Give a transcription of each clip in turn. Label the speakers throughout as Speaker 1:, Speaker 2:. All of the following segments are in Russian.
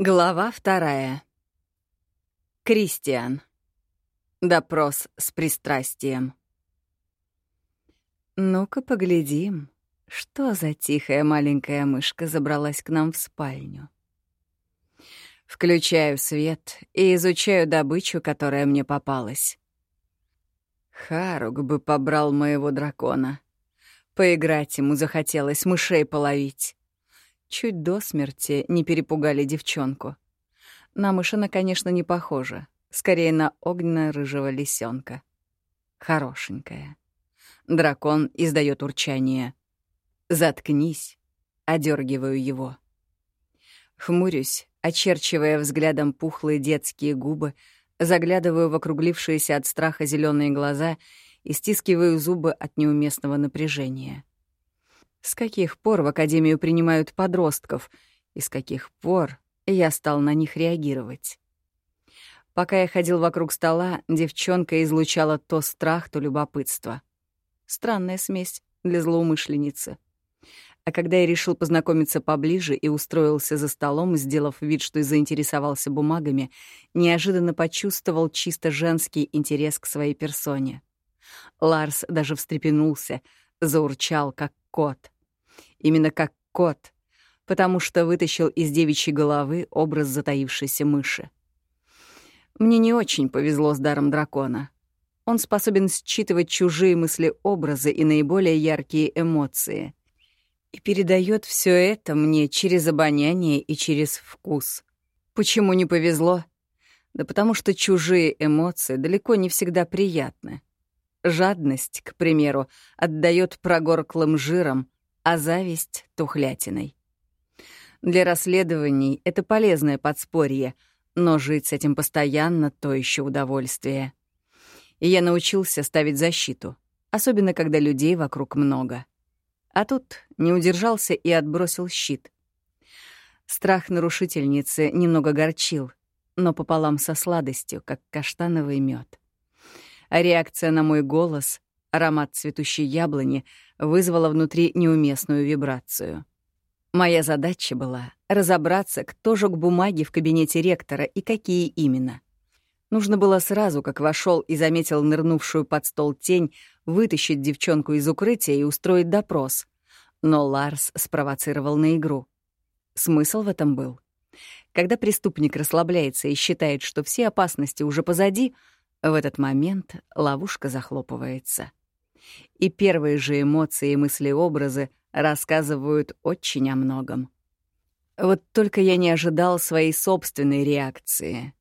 Speaker 1: Глава вторая. Кристиан. Допрос с пристрастием. Ну-ка поглядим, что за тихая маленькая мышка забралась к нам в спальню. Включаю свет и изучаю добычу, которая мне попалась. Харук бы побрал моего дракона. Поиграть ему захотелось, мышей половить. Чуть до смерти не перепугали девчонку. На мышина, конечно, не похожа. Скорее на огненно-рыжего лисенка. Хорошенькая. Дракон издает урчание. «Заткнись!» — одергиваю его. Хмурюсь, очерчивая взглядом пухлые детские губы, заглядываю в округлившиеся от страха зеленые глаза и стискиваю зубы от неуместного напряжения. С каких пор в Академию принимают подростков, и с каких пор я стал на них реагировать? Пока я ходил вокруг стола, девчонка излучала то страх, то любопытство. Странная смесь для злоумышленницы. А когда я решил познакомиться поближе и устроился за столом, сделав вид, что заинтересовался бумагами, неожиданно почувствовал чисто женский интерес к своей персоне. Ларс даже встрепенулся, заурчал, как кот. Именно как кот, потому что вытащил из девичьей головы образ затаившейся мыши. Мне не очень повезло с даром дракона. Он способен считывать чужие мысли-образы и наиболее яркие эмоции. И передает все это мне через обоняние и через вкус. Почему не повезло? Да потому что чужие эмоции далеко не всегда приятны. Жадность, к примеру, отдает прогорклым жиром, а зависть — тухлятиной. Для расследований это полезное подспорье, но жить с этим постоянно — то еще удовольствие. И я научился ставить защиту, особенно когда людей вокруг много. А тут не удержался и отбросил щит. Страх нарушительницы немного горчил, но пополам со сладостью, как каштановый мед реакция на мой голос, аромат цветущей яблони, вызвала внутри неуместную вибрацию. Моя задача была разобраться, кто жёг бумаги в кабинете ректора и какие именно. Нужно было сразу, как вошел и заметил нырнувшую под стол тень, вытащить девчонку из укрытия и устроить допрос. Но Ларс спровоцировал на игру. Смысл в этом был. Когда преступник расслабляется и считает, что все опасности уже позади — в этот момент ловушка захлопывается. И первые же эмоции и мысли-образы рассказывают очень о многом. Вот только я не ожидал своей собственной реакции.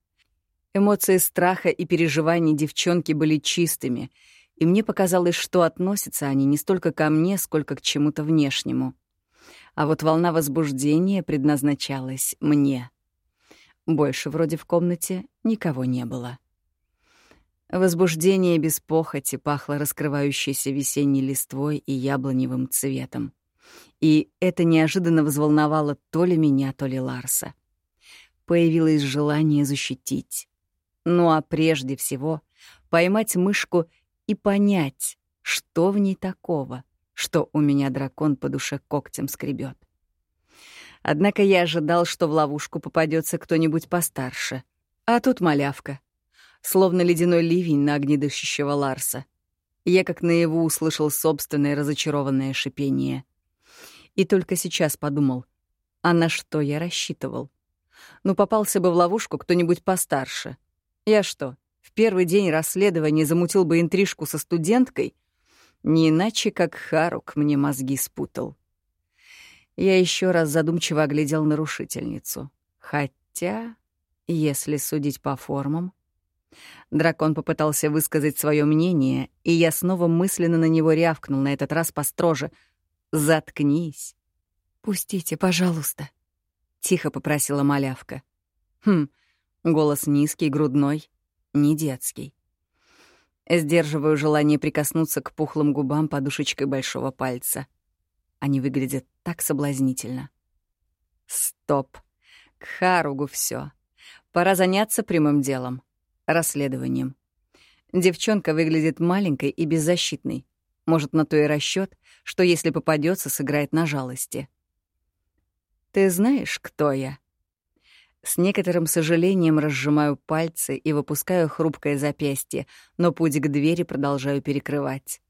Speaker 1: Эмоции страха и переживаний девчонки были чистыми, и мне показалось, что относятся они не столько ко мне, сколько к чему-то внешнему. А вот волна возбуждения предназначалась мне. Больше вроде в комнате никого не было. Возбуждение без похоти пахло раскрывающейся весенней листвой и яблоневым цветом. И это неожиданно взволновало то ли меня, то ли Ларса. Появилось желание защитить. Ну а прежде всего поймать мышку и понять, что в ней такого, что у меня дракон по душе когтем скребет. Однако я ожидал, что в ловушку попадется кто-нибудь постарше. А тут малявка — словно ледяной ливень на огнедышащего Ларса. Я как наяву услышал собственное разочарованное шипение. И только сейчас подумал, а на что я рассчитывал? Ну, попался бы в ловушку кто-нибудь постарше. Я что, в первый день расследования замутил бы интрижку со студенткой? Не иначе, как Харук мне мозги спутал. Я еще раз задумчиво оглядел нарушительницу. Хотя, если судить по формам, Дракон попытался высказать свое мнение, и я снова мысленно на него рявкнул, на этот раз построже. «Заткнись!» «Пустите, пожалуйста», — тихо попросила малявка. Хм, голос низкий, грудной, не детский. Сдерживаю желание прикоснуться к пухлым губам подушечкой большого пальца. Они выглядят так соблазнительно. Стоп. К Харугу все. Пора заняться прямым делом расследованием. Девчонка выглядит маленькой и беззащитной. Может, на то и расчет, что если попадется, сыграет на жалости. «Ты знаешь, кто я?» С некоторым сожалением разжимаю пальцы и выпускаю хрупкое запястье, но путь к двери продолжаю перекрывать.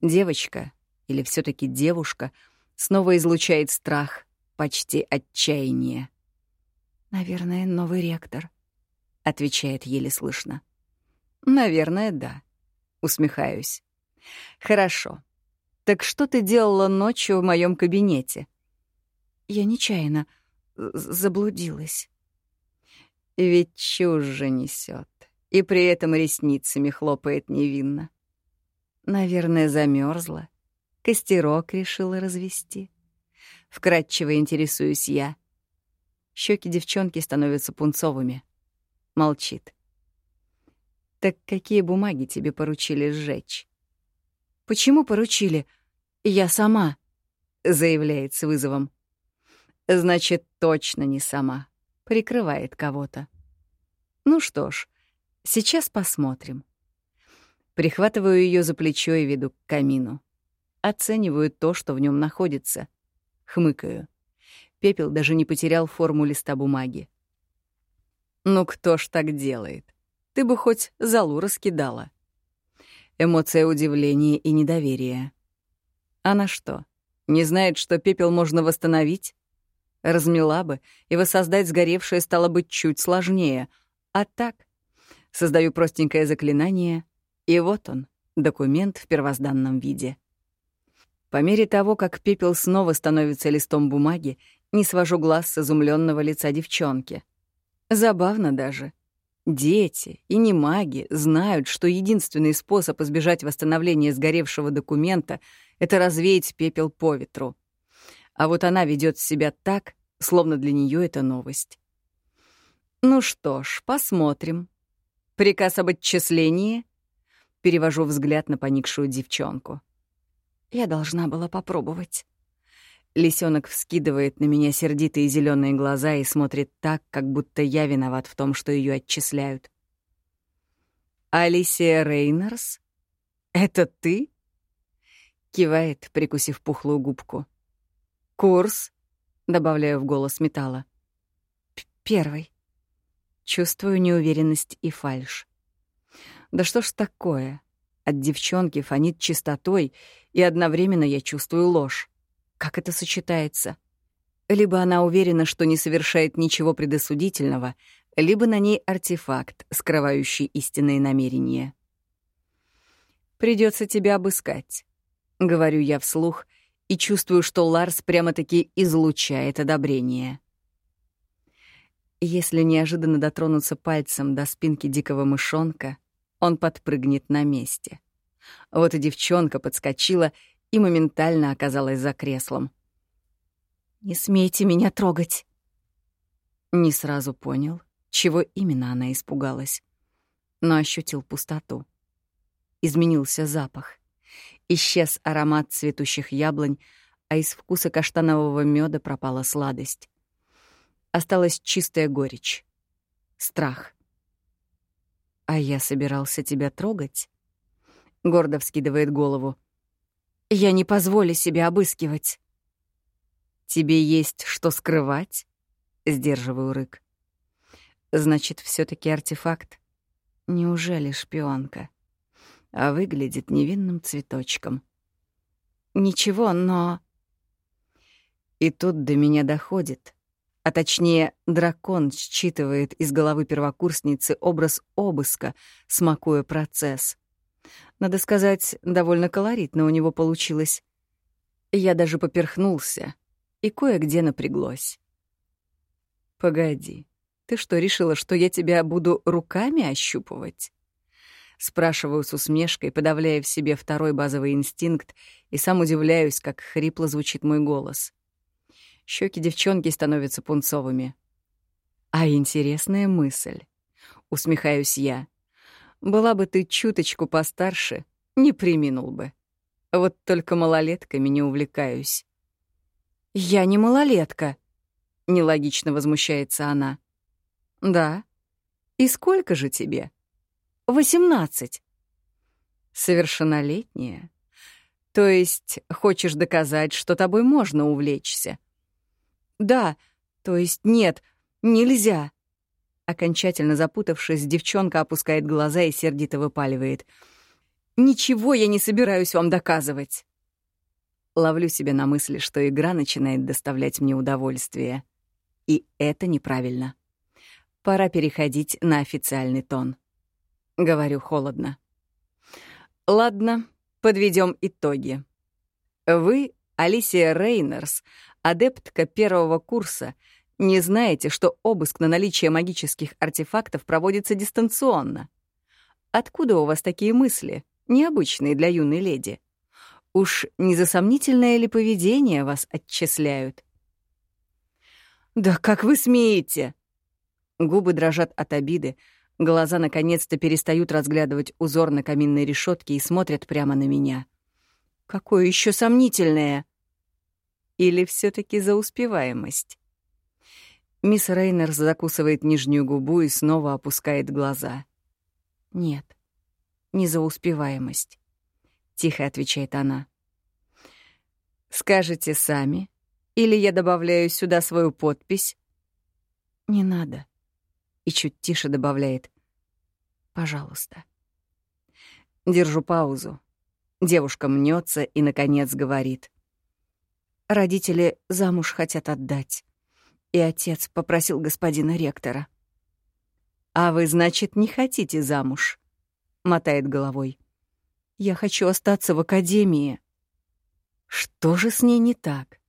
Speaker 1: Девочка, или все таки девушка, снова излучает страх, почти отчаяние. «Наверное, новый ректор», — отвечает еле слышно. «Наверное, да», — усмехаюсь. «Хорошо. Так что ты делала ночью в моем кабинете?» «Я нечаянно заблудилась». Ведь чушь же несет, и при этом ресницами хлопает невинно. Наверное, замерзла, костерок решила развести. Вкратчиво интересуюсь я. Щеки девчонки становятся пунцовыми. Молчит. «Так какие бумаги тебе поручили сжечь?» «Почему поручили? Я сама», — заявляет с вызовом. «Значит, точно не сама. Прикрывает кого-то». «Ну что ж, сейчас посмотрим». Прихватываю ее за плечо и веду к камину. Оцениваю то, что в нем находится. Хмыкаю. Пепел даже не потерял форму листа бумаги. «Ну кто ж так делает? Ты бы хоть залу раскидала». Эмоция удивления и недоверия. Она что, не знает, что пепел можно восстановить? Размела бы, и воссоздать сгоревшее стало бы чуть сложнее. А так, создаю простенькое заклинание — и вот он, документ в первозданном виде. По мере того, как пепел снова становится листом бумаги, не свожу глаз с изумленного лица девчонки. Забавно даже. Дети и не маги знают, что единственный способ избежать восстановления сгоревшего документа — это развеять пепел по ветру. А вот она ведет себя так, словно для нее это новость. Ну что ж, посмотрим. Приказ об отчислении Перевожу взгляд на поникшую девчонку. Я должна была попробовать. Лисенок вскидывает на меня сердитые зеленые глаза и смотрит так, как будто я виноват в том, что ее отчисляют. «Алисия Рейнерс? Это ты?» Кивает, прикусив пухлую губку. «Курс?» — добавляю в голос металла. «Первый». Чувствую неуверенность и фальшь. Да что ж такое? От девчонки фонит чистотой, и одновременно я чувствую ложь. Как это сочетается? Либо она уверена, что не совершает ничего предосудительного, либо на ней артефакт, скрывающий истинные намерения. Придется тебя обыскать», — говорю я вслух, и чувствую, что Ларс прямо-таки излучает одобрение. Если неожиданно дотронуться пальцем до спинки дикого мышонка, он подпрыгнет на месте. Вот и девчонка подскочила и моментально оказалась за креслом. «Не смейте меня трогать!» Не сразу понял, чего именно она испугалась, но ощутил пустоту. Изменился запах. Исчез аромат цветущих яблонь, а из вкуса каштанового меда пропала сладость. Осталась чистая горечь. Страх. «А я собирался тебя трогать?» Гордо вскидывает голову. «Я не позволю себе обыскивать». «Тебе есть что скрывать?» Сдерживаю рык. «Значит, все таки артефакт. Неужели шпионка?» А выглядит невинным цветочком. «Ничего, но...» И тут до меня доходит, а точнее дракон считывает из головы первокурсницы образ обыска, смакуя процесс. Надо сказать, довольно колоритно у него получилось. Я даже поперхнулся и кое-где напряглось. «Погоди, ты что, решила, что я тебя буду руками ощупывать?» Спрашиваю с усмешкой, подавляя в себе второй базовый инстинкт, и сам удивляюсь, как хрипло звучит мой голос. Щеки девчонки становятся пунцовыми. А интересная мысль. Усмехаюсь я. Была бы ты чуточку постарше, не приминул бы. Вот только малолетками не увлекаюсь. Я не малолетка, нелогично возмущается она. Да. И сколько же тебе? Восемнадцать. Совершеннолетняя. То есть хочешь доказать, что тобой можно увлечься? Да, то есть нет, Нельзя!» Окончательно запутавшись, девчонка опускает глаза и сердито выпаливает. «Ничего я не собираюсь вам доказывать!» Ловлю себя на мысли, что игра начинает доставлять мне удовольствие. И это неправильно. Пора переходить на официальный тон. Говорю холодно. Ладно, подведем итоги. Вы, Алисия Рейнерс, адептка первого курса, не знаете, что обыск на наличие магических артефактов проводится дистанционно. Откуда у вас такие мысли, необычные для юной леди? Уж не за сомнительное ли поведение вас отчисляют? «Да как вы смеете?» Губы дрожат от обиды, глаза наконец-то перестают разглядывать узор на каминной решетке и смотрят прямо на меня. «Какое еще сомнительное?» Или все таки за успеваемость? Мисс Рейнер закусывает нижнюю губу и снова опускает глаза. «Нет, не за успеваемость. — тихо отвечает она. «Скажете сами? Или я добавляю сюда свою подпись?» «Не надо». И чуть тише добавляет. «Пожалуйста». Держу паузу. Девушка мнется и, наконец, говорит. «Родители замуж хотят отдать. И отец попросил господина ректора». «А вы, значит, не хотите замуж?» — мотает головой. Я хочу остаться в академии. Что же с ней не так?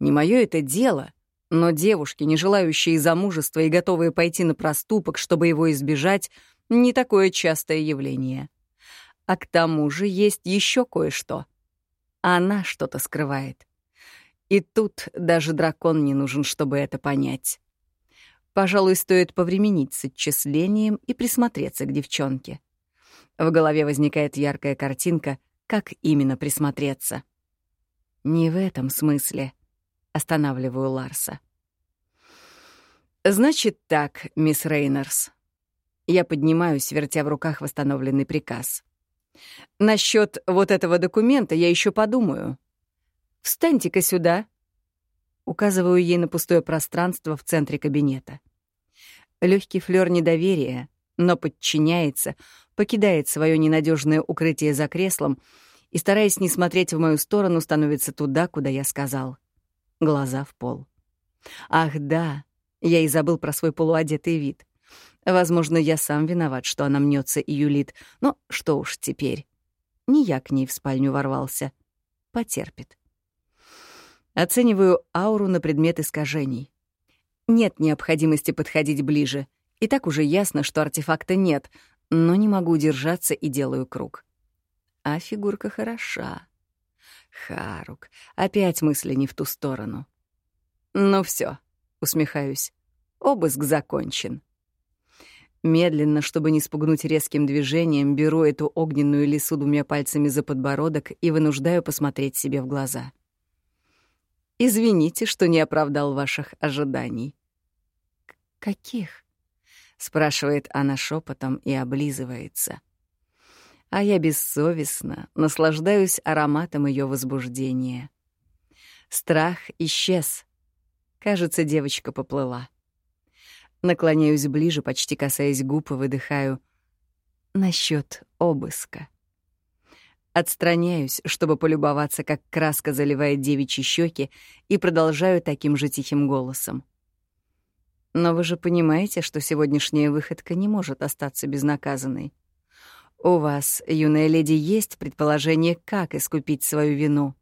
Speaker 1: Не мое это дело, но девушки, не желающие замужества и готовые пойти на проступок, чтобы его избежать, не такое частое явление. А к тому же есть еще кое-что. Она что-то скрывает. И тут даже дракон не нужен, чтобы это понять. Пожалуй, стоит повременить с отчислением и присмотреться к девчонке. В голове возникает яркая картинка, как именно присмотреться. Не в этом смысле. Останавливаю Ларса. «Значит так, мисс Рейнерс». Я поднимаюсь, вертя в руках восстановленный приказ. «Насчёт вот этого документа я еще подумаю. Встаньте-ка сюда». Указываю ей на пустое пространство в центре кабинета. Легкий флёр недоверия, но подчиняется, покидает свое ненадежное укрытие за креслом и, стараясь не смотреть в мою сторону, становится туда, куда я сказал. Глаза в пол. Ах, да, я и забыл про свой полуодетый вид. Возможно, я сам виноват, что она мнется и юлит, но что уж теперь. Не я к ней в спальню ворвался. Потерпит. Оцениваю ауру на предмет искажений. Нет необходимости подходить ближе. И так уже ясно, что артефакта нет, но не могу удержаться и делаю круг. А фигурка хороша. Харук, опять мысли не в ту сторону. Ну все, усмехаюсь. Обыск закончен. Медленно, чтобы не спугнуть резким движением, беру эту огненную лису двумя пальцами за подбородок и вынуждаю посмотреть себе в глаза. Извините, что не оправдал ваших ожиданий. Каких? спрашивает она шепотом и облизывается. А я бессовестно наслаждаюсь ароматом ее возбуждения. Страх исчез. Кажется, девочка поплыла. Наклоняюсь ближе, почти касаясь губ, и выдыхаю насчет обыска. Отстраняюсь, чтобы полюбоваться, как краска заливает девичьи щеки, и продолжаю таким же тихим голосом. Но вы же понимаете, что сегодняшняя выходка не может остаться безнаказанной. У вас, юная леди, есть предположение, как искупить свою вину?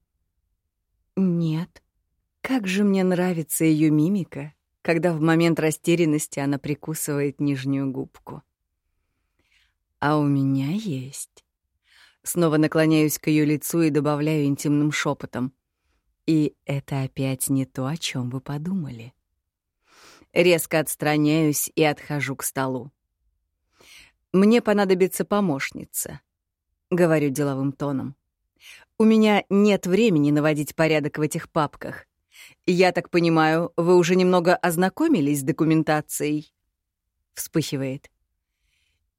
Speaker 1: Нет. Как же мне нравится ее мимика, когда в момент растерянности она прикусывает нижнюю губку. А у меня есть. Снова наклоняюсь к ее лицу и добавляю интимным шепотом. И это опять не то, о чем вы подумали. Резко отстраняюсь и отхожу к столу. «Мне понадобится помощница», — говорю деловым тоном. «У меня нет времени наводить порядок в этих папках. Я так понимаю, вы уже немного ознакомились с документацией?» Вспыхивает.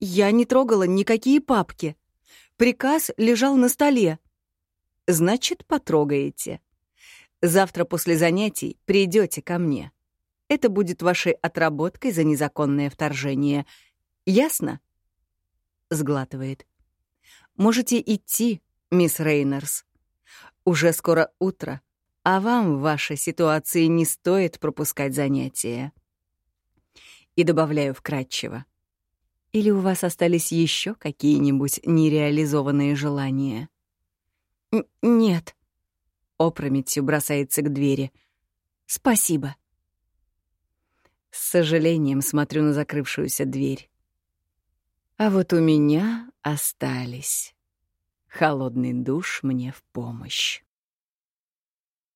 Speaker 1: «Я не трогала никакие папки. Приказ лежал на столе». «Значит, потрогаете. Завтра после занятий придете ко мне». Это будет вашей отработкой за незаконное вторжение. Ясно? Сглатывает. Можете идти, мисс Рейнерс. Уже скоро утро, а вам в вашей ситуации не стоит пропускать занятия. И добавляю вкратчиво. Или у вас остались еще какие-нибудь нереализованные желания? Нет. Опрометью бросается к двери. Спасибо. С сожалением смотрю на закрывшуюся дверь. А вот у меня остались. Холодный душ мне в помощь.